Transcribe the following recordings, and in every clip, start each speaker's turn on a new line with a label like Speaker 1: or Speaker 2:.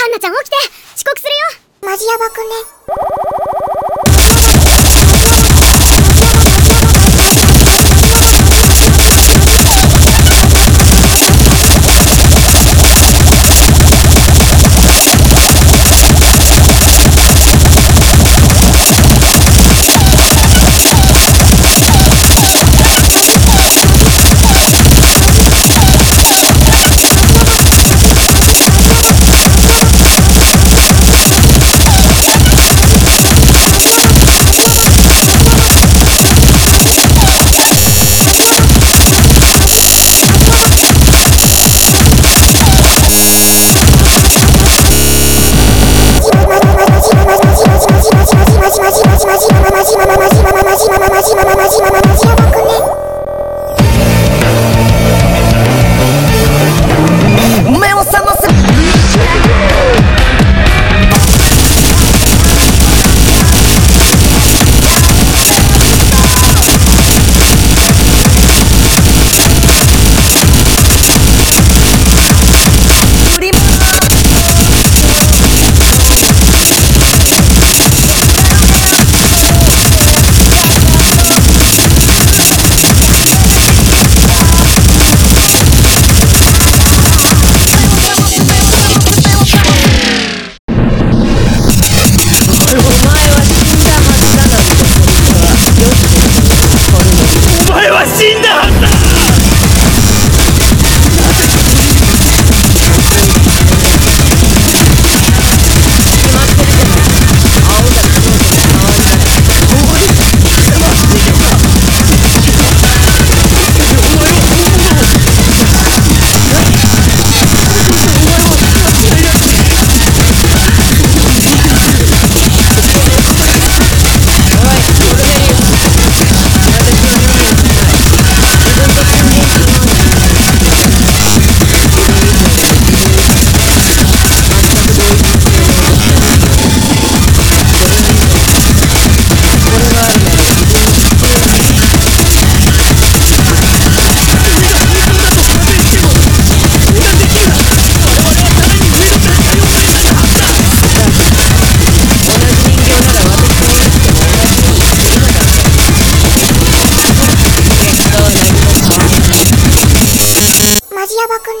Speaker 1: カンナちゃん起きて遅刻するよ
Speaker 2: マジヤバくね。らし。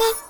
Speaker 2: ね。